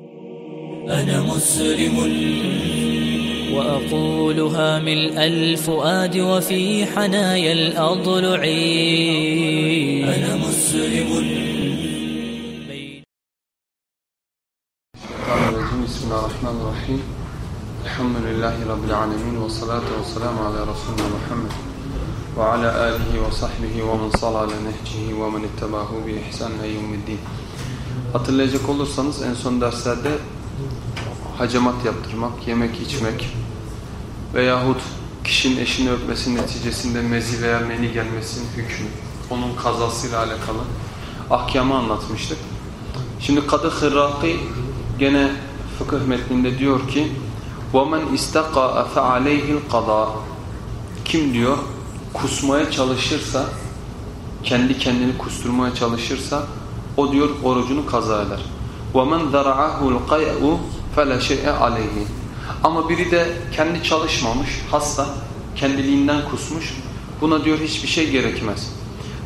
أنا مسلم. وأقولها ملء الفؤاد وفي حنايا الأضلع. أنا مسلم. بسم الله الرحمن الرحيم. الحمد لله رب العالمين والصلاة والسلام على رسولنا محمد وعلى آله وصحبه ومن صلى على نهجه ومن اتبعه بإحسان يوم الدين. Hatırlayacak olursanız en son derslerde hacamat yaptırmak, yemek içmek veyahut kişinin eşini öpmesi neticesinde mezi veya meni gelmesinin hükmü, onun kazasıyla alakalı ahkamı anlatmıştık. Şimdi Kadı Hırraki gene fıkıh metninde diyor ki وَمَنْ اِسْتَقَاءَ فَعَلَيْهِ الْقَضَى Kim diyor kusmaya çalışırsa kendi kendini kusturmaya çalışırsa o diyor orucunu kaza eder. وَمَنْ ذَرَعَهُ الْقَيْءُ فَلَا شَيْءَ عَلَيْهِ Ama biri de kendi çalışmamış, hasta, kendiliğinden kusmuş. Buna diyor hiçbir şey gerekmez.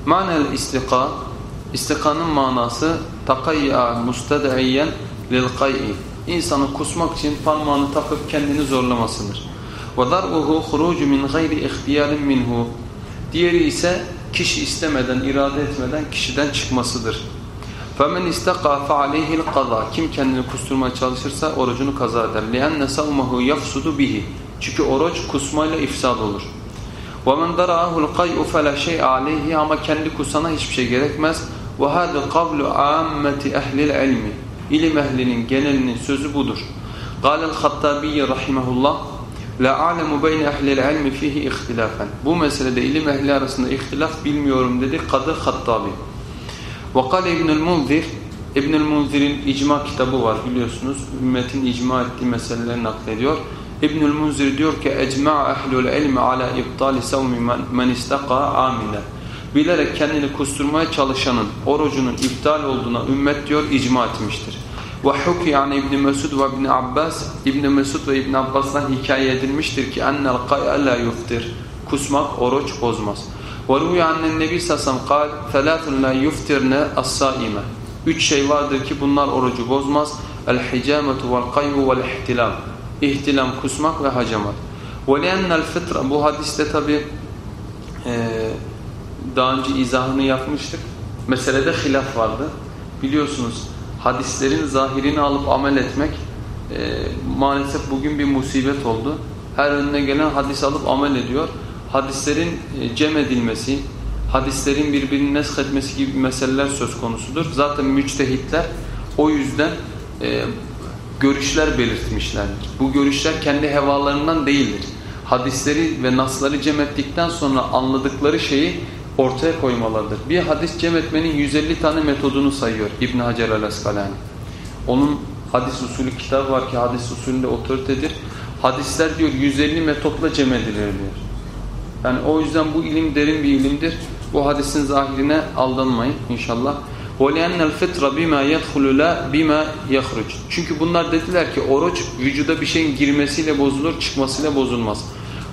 Manel istika, istikanın manası takayya musted'iyen lil kay'i. İnsanın kusmak için parmağını takıp kendini zorlamasıdır. Ve darbuhu hurucu min gayri ihtiyarin minhu. Diğeri ise kişi istemeden, irade etmeden kişiden çıkmasıdır. فَمَنْ اِسْتَقَى فَعَلَيْهِ الْقَضَى Kim kendini kusturmaya çalışırsa orucunu kaza eder. لِأَنَّ سَوْمَهُ يَفْسُدُ bihi. Çünkü oruç kusmayla ifsad olur. وَمَنْ دَرَعَهُ الْقَيْءُ فَلَا شَيْءَ عَلَيْهِ Ama kendi kusana hiçbir şey gerekmez. وَهَذَا قَوْلُ عَامَّةِ اَهْلِ الْعِلْمِ İlim ehlinin genelinin sözü budur. قال الخطابي رحمه الله La alemu beyne ehlil ilmi fihi ihtilafen. Bu meselede ilim ehli arasında ihtilaf bilmiyorum dedi Kadı Hattabi. Kale İbnül Munzir İbnül Munzir'in icma kitabı var biliyorsunuz. Ümmetin icma ettiği meseleleri naklediyor. İbnül Munzir diyor ki ecma ehlul ilmi ala iptali savmi men istaka amile. Bilerek kendini kusturmaya çalışanın orucunun iptal olduğuna ümmet diyor icma etmiştir. Huki yani İbn Mesud ve İbn Abbas İbn Mesud ve İbn Abbas'tan hikaye edilmiştir ki ennel qay'a la yuftir. Kusmak oruç bozmaz. Ruya annen nebi sasam kal felatun la yuftirne as-saime. Üç şey vardır ki bunlar orucu bozmaz. El-hicametu vel-kayhu vel-ihtilam. İhtilam, kusmak ve hacamat. Li'ennel fitra. Bu hadiste tabi e, daha önce izahını yapmıştık. Meselede hilaf vardı. Biliyorsunuz hadislerin zahirini alıp amel etmek e, maalesef bugün bir musibet oldu. Her önüne gelen hadis alıp amel ediyor. Hadislerin e, cem edilmesi, hadislerin birbirini nesk etmesi gibi meseleler söz konusudur. Zaten müçtehitler o yüzden e, görüşler belirtmişlerdir. Bu görüşler kendi hevalarından değildir. Hadisleri ve nasları cem ettikten sonra anladıkları şeyi ortaya koymalarıdır. Bir hadis cem etmenin 150 tane metodunu sayıyor İbn Hacer el-Askalani. Onun hadis usulü kitabı var ki hadis usulünde otoritedir. Hadisler diyor 150 metotla cem edilir diyor. Yani o yüzden bu ilim derin bir ilimdir. Bu hadisin zahirine aldanmayın inşallah. وَلِيَنَّ الْفِطْرَ بِمَا يَدْخُلُ لَا بِمَا يَخْرُجُ Çünkü bunlar dediler ki oruç vücuda bir şeyin girmesiyle bozulur, çıkmasıyla bozulmaz.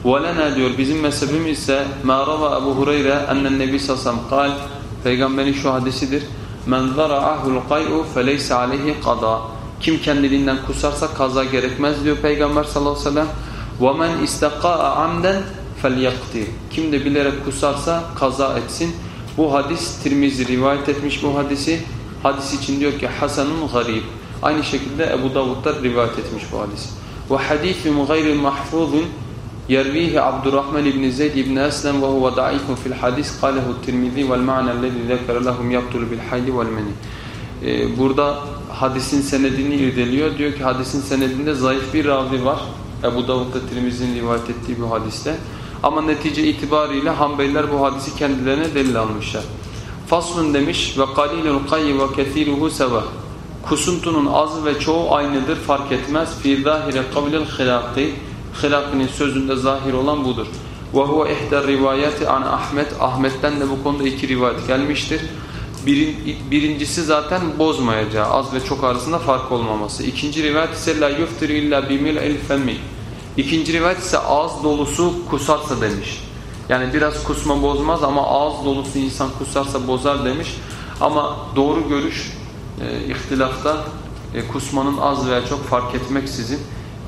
وَلَنَا diyor bizim mezhebimiz ise مَا رَوَى Ebu Hureyre اَنَّ النَّبِي سَسَمْ قال Peygamberin şu hadisidir. مَنْ ذَرَعَهُ الْقَيْءُ فَلَيْسَ عَلَيْهِ قَضَى Kim kendiliğinden kusarsa kaza gerekmez diyor Peygamber sallallahu aleyhi ve sellem. وَمَنْ اِسْتَقَاءَ عَمْدًا فَلْيَقْتِي Kim de bilerek kusarsa kaza etsin. Bu hadis Tirmizi rivayet etmiş bu hadisi. Hadis için diyor ki Hasanun garib. Aynı şekilde Ebu Davud'da rivayet etmiş bu hadis. Ve hadithun gayri mahfuzun yervihi Abdurrahman ibn Zeyd ibn Eslem ve huve da'ifun fil hadis kalehu Tirmizi vel ma'na lezi zekere lehum yaptulu bil hayli vel meni. Burada hadisin senedini irdeliyor. Diyor ki hadisin senedinde zayıf bir ravi var. Ebu Davud'da Tirmizi'nin rivayet ettiği bu hadiste. Ama netice itibariyle Hanbeliler bu hadisi kendilerine delil almışlar. Faslun demiş ve qalilul qayyi ve kethiruhu seva. Kusuntunun az ve çoğu aynıdır fark etmez. Fi zahire kavlil hilaki. Hilakinin sözünde zahir olan budur. Ve huve ihder rivayeti an Ahmet. Ahmet'ten de bu konuda iki rivayet gelmiştir. Birin, birincisi zaten bozmayacağı az ve çok arasında fark olmaması. İkinci rivayet ise la yuftir illa bimil el femmi. İkinci rivayet ise ağız dolusu kusarsa demiş. Yani biraz kusma bozmaz ama ağız dolusu insan kusarsa bozar demiş. Ama doğru görüş e, ihtilafta e, kusmanın az veya çok fark etmeksizin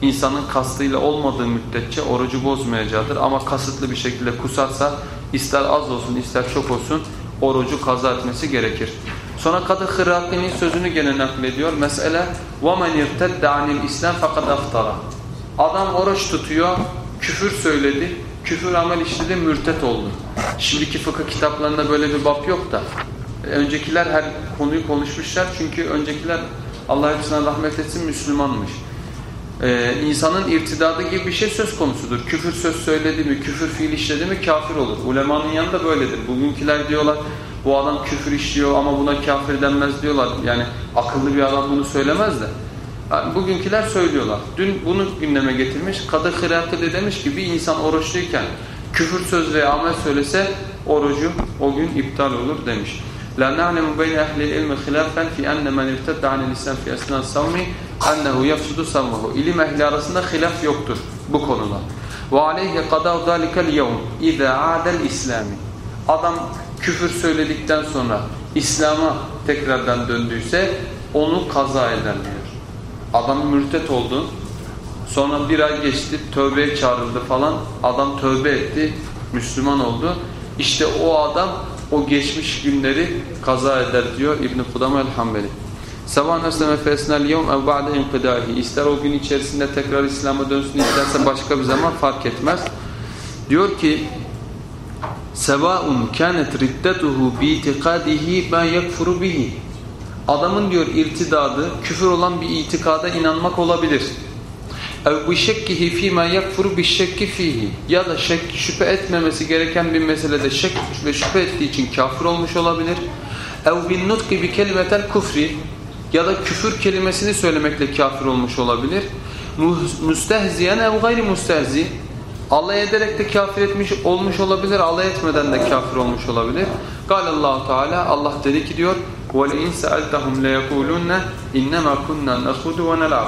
insanın kastıyla olmadığı müddetçe orucu bozmayacaktır. Ama kasıtlı bir şekilde kusarsa ister az olsun ister çok olsun orucu kaza etmesi gerekir. Sonra Kadı Hırraki'nin sözünü gene naklediyor. Mesele وَمَنْ يَرْتَدَّ عَنِ الْاِسْلَامِ فَقَدْ اَفْتَرَى Adam oruç tutuyor, küfür söyledi, küfür amel işledi, mürtet oldu. Şimdiki fıkıh kitaplarında böyle bir bab yok da. Öncekiler her konuyu konuşmuşlar çünkü öncekiler Allah hepsine rahmet etsin Müslümanmış. Ee, insanın irtidadı gibi bir şey söz konusudur. Küfür söz söyledi mi, küfür fiil işledi mi kafir olur. Ulemanın yanında böyledir. Bugünküler diyorlar bu adam küfür işliyor ama buna kafir denmez diyorlar. Yani akıllı bir adam bunu söylemez de. Bugünküler söylüyorlar. Dün bunu gündeme getirmiş. Kadı Hırakı de demiş ki bir insan oruçluyken küfür söz veya amel söylese orucu o gün iptal olur demiş. La na'lemu beyne ehli ilmi hilafen fi enne men irtedde anil islam fi esnan savmi ennehu yefsudu savmuhu. İlim ehli arasında hilaf yoktur bu konuda. Ve aleyhi qadav zalikel yevm iza adel islami. Adam küfür söyledikten sonra İslam'a tekrardan döndüyse onu kaza eder diyor. Adam mürtet oldu. Sonra bir ay geçti, tövbeye çağrıldı falan. Adam tövbe etti, Müslüman oldu. İşte o adam o geçmiş günleri kaza eder diyor İbn-i Kudam el-Hambeli. Sevan esleme fesnel yevm ev ba'de inqidahi. İster o gün içerisinde tekrar İslam'a dönsün, isterse başka bir zaman fark etmez. Diyor ki Sevaun kânet riddetuhu bi itikadihi ma yekfuru bihi. Adamın diyor irtidadı küfür olan bir itikada inanmak olabilir. Şekkihi fî ma yekfuru bi şekki fihi. Ya da şek, şüphe etmemesi gereken bir meselede şek ve şüphe ettiği için kafir olmuş olabilir. Ev nutki bi kelimetel kufri. Ya da küfür kelimesini söylemekle kafir olmuş olabilir. Müstehziyen ev gayri müstehzi alay ederek de kafir etmiş olmuş olabilir, alay etmeden de kafir olmuş olabilir. Allahu Teala Allah dedi ki diyor: "Ve in sa'altahum la yekulunna innema kunna nakhudu ve nel'ab."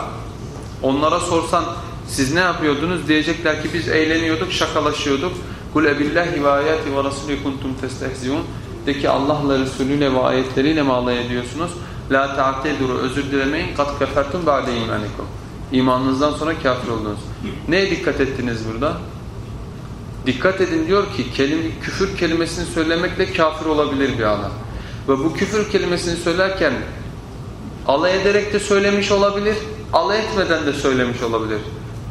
Onlara sorsan siz ne yapıyordunuz diyecekler ki biz eğleniyorduk, şakalaşıyorduk. Ve ayati ve rasuli kuntum testehziun. De ki Allah'la Resulüyle ve ayetleriyle mi alay ediyorsunuz? La ta'teduru özür dilemeyin. Kat kefertum ba'de imanikum. İmanınızdan sonra kafir oldunuz. Neye dikkat ettiniz burada? Dikkat edin diyor ki kelim, küfür kelimesini söylemekle kafir olabilir bir adam. Ve bu küfür kelimesini söylerken alay ederek de söylemiş olabilir, alay etmeden de söylemiş olabilir.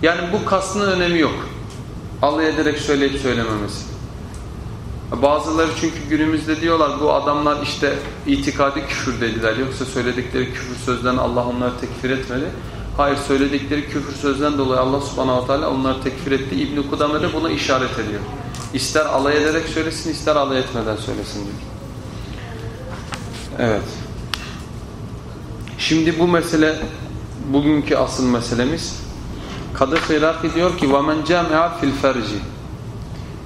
Yani bu kastının önemi yok. Alay ederek söyleyip söylememesi. Bazıları çünkü günümüzde diyorlar bu adamlar işte itikadi küfür dediler. Yoksa söyledikleri küfür sözden Allah onları tekfir etmedi. Hayır söyledikleri küfür sözden dolayı Allah subhanahu teala onları tekfir etti. İbn-i Kudame de buna işaret ediyor. İster alay ederek söylesin ister alay etmeden söylesin diyor. Evet. Şimdi bu mesele bugünkü asıl meselemiz. Kadı Hıraki diyor ki وَمَنْ جَامِعَ fil ferci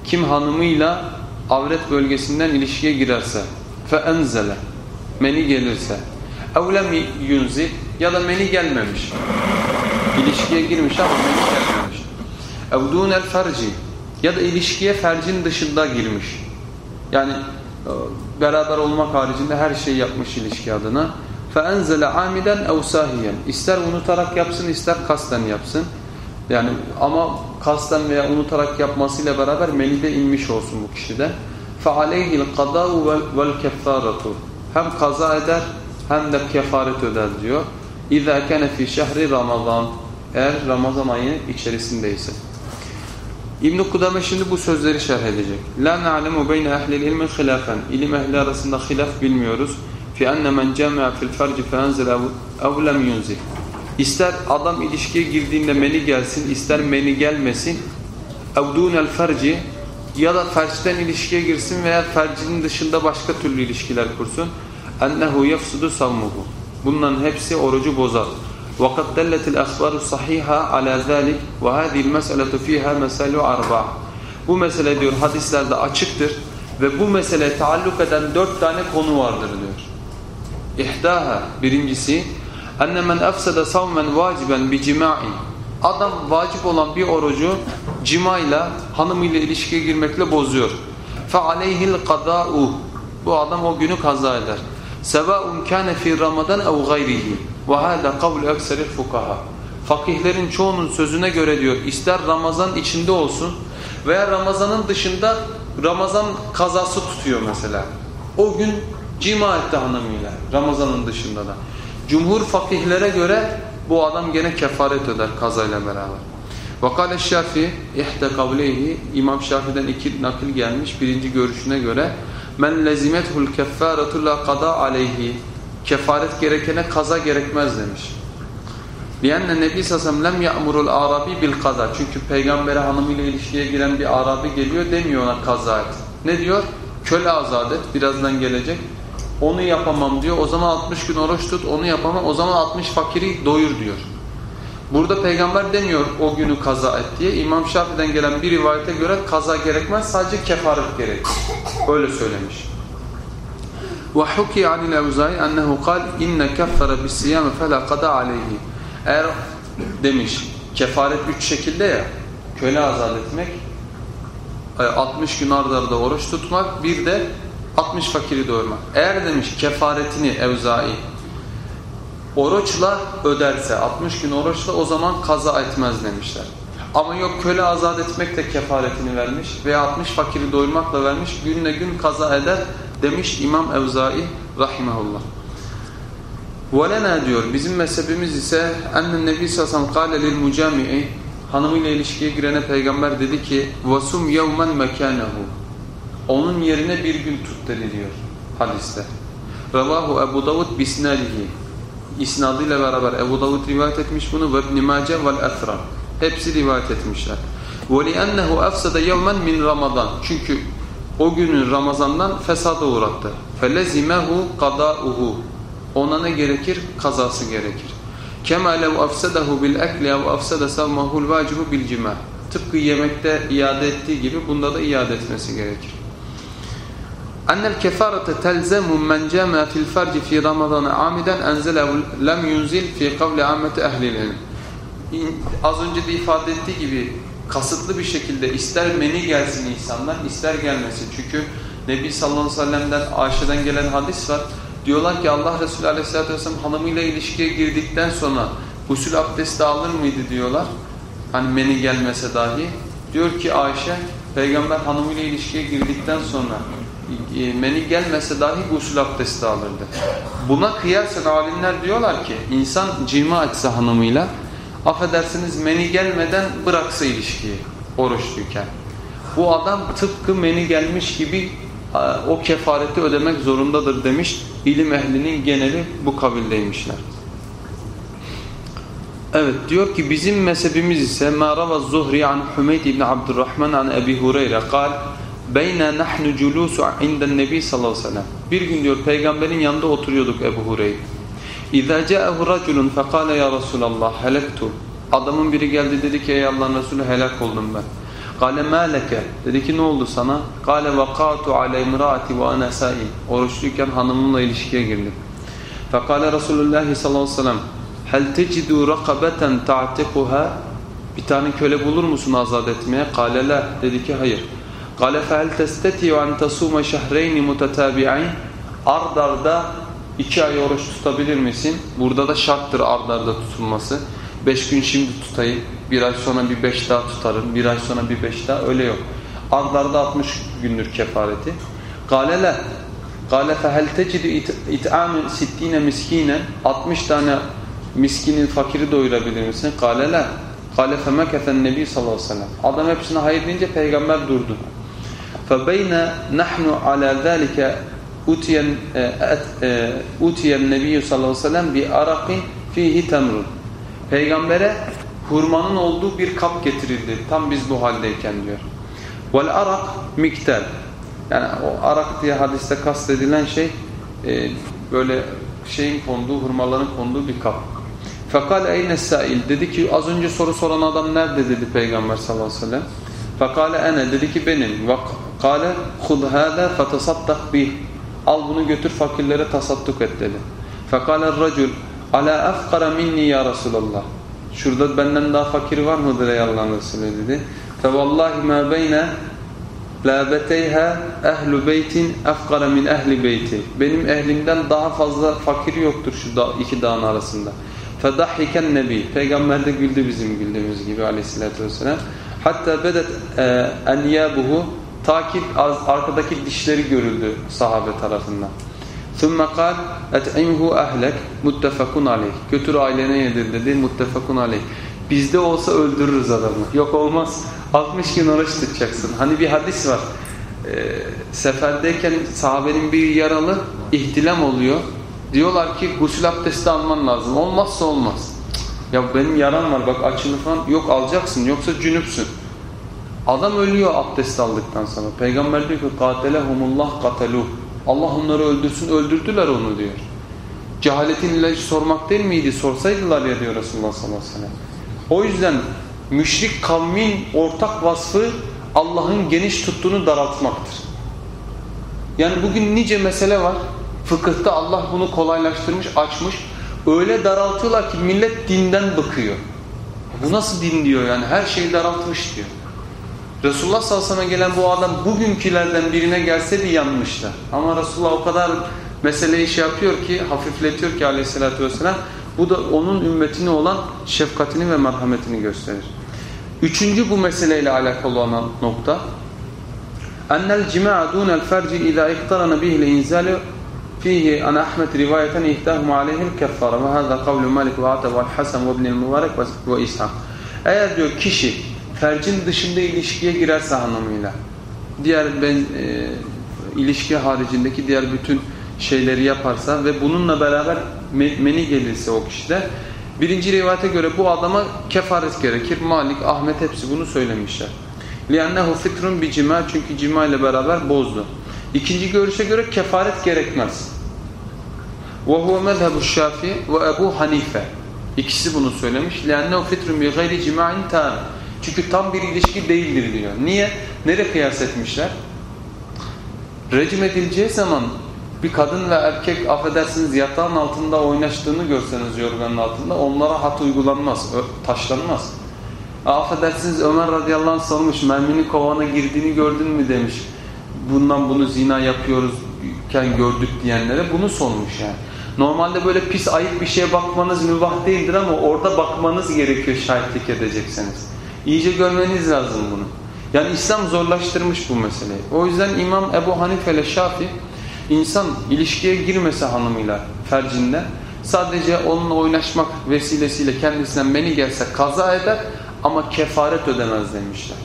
Kim hanımıyla avret bölgesinden ilişkiye girerse فَاَنْزَلَ Meni gelirse اَوْلَمْ يُنْزِ ya da meni gelmemiş. İlişkiye girmiş ama meni gelmemiş. اَوْدُونَ الْفَرْجِ ya da ilişkiye fercin dışında girmiş. Yani e, beraber olmak haricinde her şeyi yapmış ilişki adına. فَاَنْزَلَ عَامِدًا اَوْ سَاهِيًا İster unutarak yapsın ister kasten yapsın. Yani ama kasten veya unutarak yapmasıyla beraber menide inmiş olsun bu kişide. فَعَلَيْهِ الْقَضَاءُ وَالْكَفَّارَةُ Hem kaza eder hem de kefaret öder diyor. اِذَا كَنَ فِي شَهْرِ Ramazan Eğer Ramazan ayı içerisindeyse. İbn-i Kudame şimdi bu sözleri şerh edecek. La na'lemu beyne ehlil ilmin hilafen. İlim ehli arasında hilaf bilmiyoruz. Fi enne men cema'a fil ferci fe enzil ev lem yunzil. İster adam ilişkiye girdiğinde meni gelsin, ister meni gelmesin. Evdûnel ferci ya da ferçten ilişkiye girsin veya fercinin dışında başka türlü ilişkiler kursun. Ennehu yefsudu savmuhu. Bunların hepsi orucu bozar. وَقَدْ دَلَّتِ الْأَخْبَارُ الصَّحِيحَةِ عَلَى ذَلِكَ وَهَذِهِ الْمَسْأَلَةُ فِيهَا مَسَلُ أَرْبَعٍ Bu mesele diyor hadislerde açıktır ve bu mesele taalluk eden dört tane konu vardır diyor. İhdaha birincisi enne men efsede savmen vaciben bi cima'in Adam vacip olan bir orucu cimayla hanımıyla ilişkiye girmekle bozuyor. Fe aleyhil qada'u Bu adam o günü kaza eder. Sevaun kâne fi ramadan ev gayrihi وَهَذَا قَوْلُ اَكْسَرِ الْفُقَهَا Fakihlerin çoğunun sözüne göre diyor ister Ramazan içinde olsun veya Ramazan'ın dışında Ramazan kazası tutuyor mesela. O gün cima etti hanımıyla Ramazan'ın dışında da. Cumhur fakihlere göre bu adam gene kefaret öder kazayla beraber. Vakale Şafii ihte kavleyhi İmam Şafii'den iki nakil gelmiş. Birinci görüşüne göre men lezimethul keffaretu la kada aleyhi kefaret gerekene kaza gerekmez demiş. Liyenne Nebi Sassam lem ya'murul arabi bil kaza. Çünkü peygambere hanımıyla ilişkiye giren bir arabi geliyor demiyor ona kaza et. Ne diyor? Köle azat et. Birazdan gelecek. Onu yapamam diyor. O zaman 60 gün oruç tut. Onu yapamam. O zaman 60 fakiri doyur diyor. Burada peygamber demiyor o günü kaza et diye. İmam Şafii'den gelen bir rivayete göre kaza gerekmez. Sadece kefaret gerekir. Öyle söylemiş. وحكي عن الأوزاعي أنه قال إن كفر بالصيام فلا قضاء عليه eğer demiş kefaret üç şekilde ya köle azat etmek 60 gün arda arda oruç tutmak bir de 60 fakiri doyurmak. Eğer demiş kefaretini evzai oruçla öderse 60 gün oruçla o zaman kaza etmez demişler. Ama yok köle azat etmek de kefaretini vermiş veya 60 fakiri doyurmakla vermiş günle gün kaza eder demiş İmam Evzai rahimahullah. وَلَنَا diyor bizim mezhebimiz ise ennen nebi sallallahu kâle lil mucami'i hanımıyla ilişkiye girene peygamber dedi ki vasum yevmen mekânehu onun yerine bir gün tut dedi diyor hadiste. Ravahu Ebu Davud bisnadihi isnadıyla beraber Ebu Davud rivayet etmiş bunu ve İbn Mace vel Esram hepsi rivayet etmişler. وَلِأَنَّهُ أَفْسَدَ يَوْمًا min Ramazan çünkü o günün Ramazan'dan fesada uğrattı. فَلَزِمَهُ قَضَاؤُهُ ona ne gerekir? Kazası gerekir. كَمَا لَوْ أَفْسَدَهُ بِالْأَكْلِ اَوْ أَفْسَدَ سَوْمَهُ الْوَاجِبُ بِالْجِمَا Tıpkı yemekte iade ettiği gibi bunda da iade etmesi gerekir. أن الكفارة تلزم من جامع في الفرج في رمضان عامدا أنزله لم ينزل في قول عامة أهل العلم. Az önce de ifade ettiği gibi kasıtlı bir şekilde ister meni gelsin insanlar ister gelmesin. Çünkü Nebi sallallahu aleyhi ve sellem'den Ayşe'den gelen hadis var. Diyorlar ki Allah Resulü aleyhissalatü vesselam hanımıyla ilişkiye girdikten sonra gusül abdesti alır mıydı diyorlar. Hani meni gelmese dahi. Diyor ki Ayşe peygamber hanımıyla ilişkiye girdikten sonra e, meni gelmese dahi gusül abdesti alırdı. Buna kıyasen alimler diyorlar ki insan cima etse hanımıyla affedersiniz meni gelmeden bıraksa ilişkiyi oruçluyken. Bu adam tıpkı meni gelmiş gibi o kefareti ödemek zorundadır demiş. İlim ehlinin geneli bu kabildeymişler. Evet diyor ki bizim mezhebimiz ise Marava Zuhri an Hümeyd ibn Abdurrahman an Ebi Hureyre kal Beyna nahnu culusu inden sallallahu aleyhi ve sellem. Bir gün diyor peygamberin yanında oturuyorduk Ebu Hureyre. İza ca'ahu raculun fekale ya Resulallah helektu. Adamın biri geldi dedi ki ey Allah'ın Resulü helak oldum ben. Ma leke. Dedi ki ne oldu sana? Vakatu ale imraati ve ana saim. Oruçluyken hanımımla ilişkiye girdim. Fekale Resulullah sallallahu aleyhi ve sellem Hel tecidu rakabeten ta'tikuha Bir tane köle bulur musun azat etmeye? Kale la. Dedi ki hayır. Kale fehel testeti'u en tasuma şehreyni mutetabi'in Ard arda İki ay oruç tutabilir misin? Burada da şarttır ardarda tutulması. Beş gün şimdi tutayım, bir ay sonra bir beş daha tutarım, bir ay sonra bir beş daha öyle yok. Ardarda 60 gündür kefareti. Galele Gale fehel tecidu it'amu sittine miskinen 60 tane miskinin fakiri doyurabilir misin? Gale la. Gale femekefen nebi sallallahu aleyhi ve sellem. Adam hepsine hayır deyince peygamber durdu. Febeyne nahnu ala zalike utiyen e, e, utiyen nebi sallallahu aleyhi ve sellem bir arakin fihi temrun. Peygambere hurmanın olduğu bir kap getirildi. Tam biz bu haldeyken diyor. Vel arak miktel. Yani o arak diye hadiste kastedilen şey e, böyle şeyin konduğu, hurmaların konduğu bir kap. Fakal eyne sail dedi ki az önce soru soran adam nerede dedi peygamber sallallahu aleyhi ve sellem. Fakale ene dedi ki benim. Ve kale hud hâle bih. Al bunu götür fakirlere tasadduk et dedi. Fekale racul ala afkara minni ya Resulallah. Şurada benden daha fakir var mıdır ey Allah'ın Resulü dedi. Ma beyne La beteyha ehlu beytin efkara min ehli beyti. Benim ehlimden daha fazla fakir yoktur şu iki dağın arasında. Fedahhiken nebi. Peygamber de güldü bizim güldüğümüz gibi aleyhissalatü vesselam. Hatta bedet e, enyabuhu ta ki arkadaki dişleri görüldü sahabe tarafından. ثُمَّ قَالْ اَتْعِمْهُ اَهْلَكْ مُتَّفَكُنْ عَلَيْهِ Götür ailene yedir dedi muttefakun aleyh. Bizde olsa öldürürüz adamı. Yok olmaz. 60 gün oruç tutacaksın. Hani bir hadis var. Ee, seferdeyken sahabenin bir yaralı ihtilam oluyor. Diyorlar ki gusül abdesti alman lazım. Olmazsa olmaz. Ya benim yaram var bak açını falan. Yok alacaksın yoksa cünüpsün. Adam ölüyor abdest aldıktan sonra. Peygamber diyor ki katelehumullah kateluh. Allah onları öldürsün öldürdüler onu diyor. Cehaletin ilacı sormak değil miydi? Sorsaydılar ya diyor Resulullah sallallahu aleyhi ve sellem. O yüzden müşrik kavmin ortak vasfı Allah'ın geniş tuttuğunu daraltmaktır. Yani bugün nice mesele var. Fıkıhta Allah bunu kolaylaştırmış, açmış. Öyle daraltıyorlar ki millet dinden bakıyor. Bu nasıl din diyor yani her şeyi daraltmış diyor. Resulullah sallallahu aleyhi ve sellem gelen bu adam bugünkülerden birine gelse de yanmışlar. Ama Resulullah o kadar meseleyi şey yapıyor ki hafifletiyor ki aleyhissalatü vesselam bu da onun ümmetine olan şefkatini ve merhametini gösterir. Üçüncü bu meseleyle alakalı olan nokta ennel cima'a dunel ferci ila iktarana bihil inzalu fihi an Ahmet rivayeten ihtahum aleyhil keffara ve hâzâ kavlu Malik ve Ata ve Hasan ve Mübarek ve İshak. Eğer diyor kişi fercin dışında ilişkiye girerse hanımıyla diğer ben, e, ilişki haricindeki diğer bütün şeyleri yaparsa ve bununla beraber meni gelirse o kişide birinci rivayete göre bu adama kefaret gerekir. Malik, Ahmet hepsi bunu söylemişler. لِيَنَّهُ fitrun bir cima çünkü cima ile beraber bozdu. İkinci görüşe göre kefaret gerekmez. وَهُوَ مَذْهَبُ الشَّافِي وَأَبُو Hanife. İkisi bunu söylemiş. لِيَنَّهُ fitrun بِغَيْرِ cima'in تَارٍ çünkü tam bir ilişki değildir diyor. Niye? Nereye kıyas etmişler? Recim edileceği zaman bir kadın ve erkek affedersiniz yatağın altında oynaştığını görseniz yorganın altında onlara hat uygulanmaz, taşlanmaz. Affedersiniz Ömer radıyallahu anh sormuş merminin kovana girdiğini gördün mü demiş. Bundan bunu zina yapıyoruzken gördük diyenlere bunu sormuş yani. Normalde böyle pis ayıp bir şeye bakmanız mübah değildir ama orada bakmanız gerekiyor şahitlik edecekseniz. İyice görmeniz lazım bunu. Yani İslam zorlaştırmış bu meseleyi. O yüzden İmam Ebu Hanife ile Şafi İnsan ilişkiye girmese hanımıyla fercinden sadece onunla oynaşmak vesilesiyle kendisinden beni gelse kaza eder ama kefaret ödemez demişler.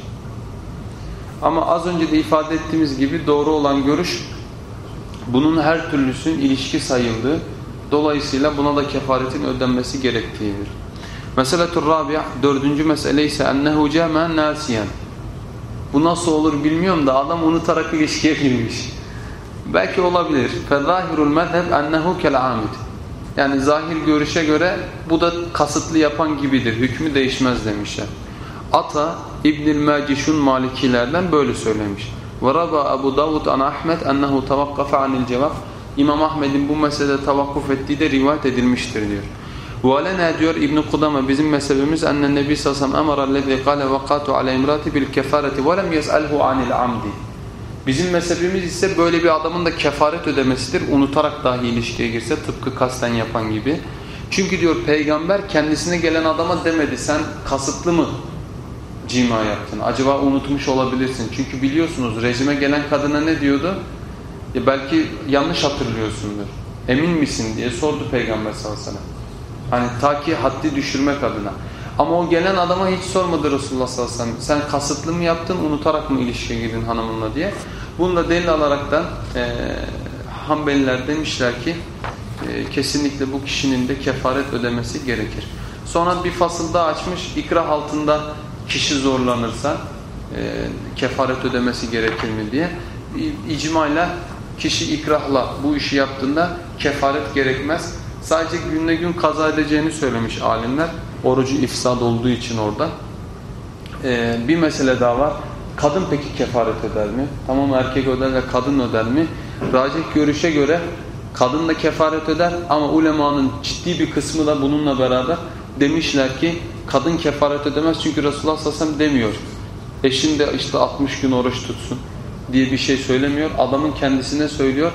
Ama az önce de ifade ettiğimiz gibi doğru olan görüş bunun her türlüsün ilişki sayıldığı dolayısıyla buna da kefaretin ödenmesi gerektiğidir. Meseletur Rabia dördüncü mesele ise ennehu cema nasiyen. Bu nasıl olur bilmiyorum da adam unutarak ilişkiye girmiş. Belki olabilir. Fezahirul mezheb ennehu kel'amid. Yani zahir görüşe göre bu da kasıtlı yapan gibidir. Hükmü değişmez demişler. Ata İbnül Macişun Malikilerden böyle söylemiş. Raba Ebu Davud an Ahmet ennehu tavakkafe anil cevap. İmam Ahmed'in bu meselede tavakkuf ettiği de rivayet edilmiştir diyor. وَلَنَا diyor İbn Kudama bizim mezhebimiz ennen Nebi sallallahu aleyhi ve sellem emara lezi kâle vakatu ala imrati bil kefareti ve lem yes'alhu anil amdi. Bizim mezhebimiz ise böyle bir adamın da kefaret ödemesidir. Unutarak dahi ilişkiye girse tıpkı kasten yapan gibi. Çünkü diyor peygamber kendisine gelen adama demedi sen kasıtlı mı cima yaptın? Acaba unutmuş olabilirsin. Çünkü biliyorsunuz rejime gelen kadına ne diyordu? Ya belki yanlış hatırlıyorsundur. Emin misin diye sordu peygamber sallallahu aleyhi ve sellem. Hani ta ki haddi düşürmek adına. Ama o gelen adama hiç sormadı Resulullah sallallahu aleyhi ve sellem. Sen kasıtlı mı yaptın, unutarak mı ilişkiye girdin hanımınla diye. Bunu da delil alaraktan e, Hanbeliler demişler ki e, kesinlikle bu kişinin de kefaret ödemesi gerekir. Sonra bir fasılda açmış ikrah altında kişi zorlanırsa e, kefaret ödemesi gerekir mi diye. İcmayla kişi ikrahla bu işi yaptığında kefaret gerekmez. Sadece günle gün kaza edeceğini söylemiş alimler. Orucu ifsad olduğu için orada. Ee, bir mesele daha var. Kadın peki kefaret eder mi? Tamam erkek öder ve kadın öder mi? Racih görüşe göre kadın da kefaret öder ama ulemanın ciddi bir kısmı da bununla beraber demişler ki kadın kefaret ödemez çünkü Resulullah sallallahu aleyhi ve sellem demiyor. Eşin de işte 60 gün oruç tutsun. diye bir şey söylemiyor. Adamın kendisine söylüyor.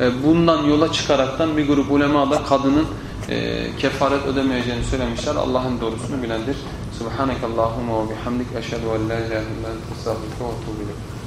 E, bundan yola çıkaraktan bir grup ulema da kadının e, kefaret ödemeyeceğini söylemişler. Allah'ın doğrusunu bilendir. Subhanekallahumma ve bihamdik eşhedü en la ilahe illa ve